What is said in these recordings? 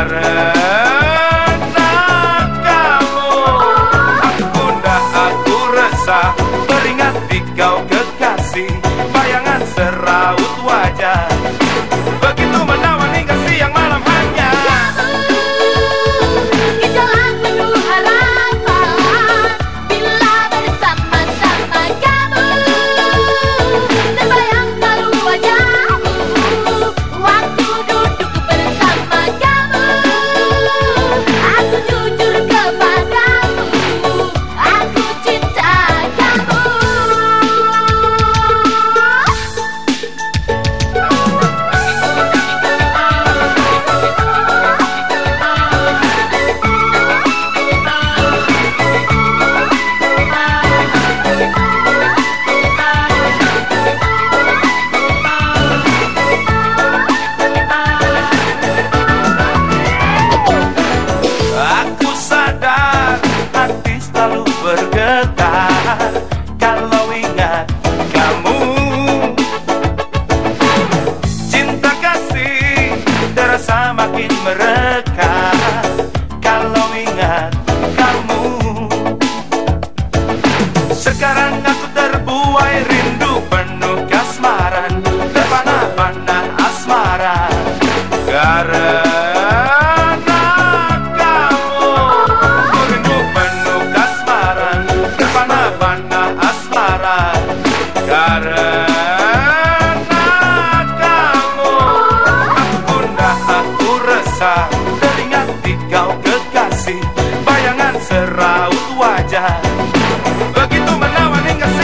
Karena terasa makin merekat. Kalau ingat kamu. Sekarang aku terbuai rindu penuh kasmaran Terpana-pana asmara. Karena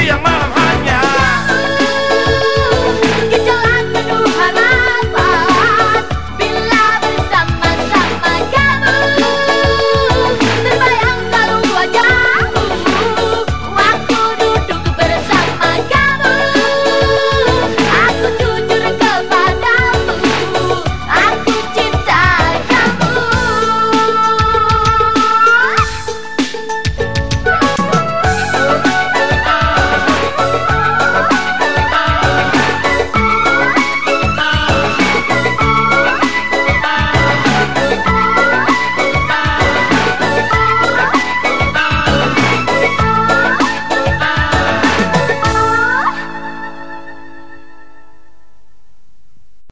llamas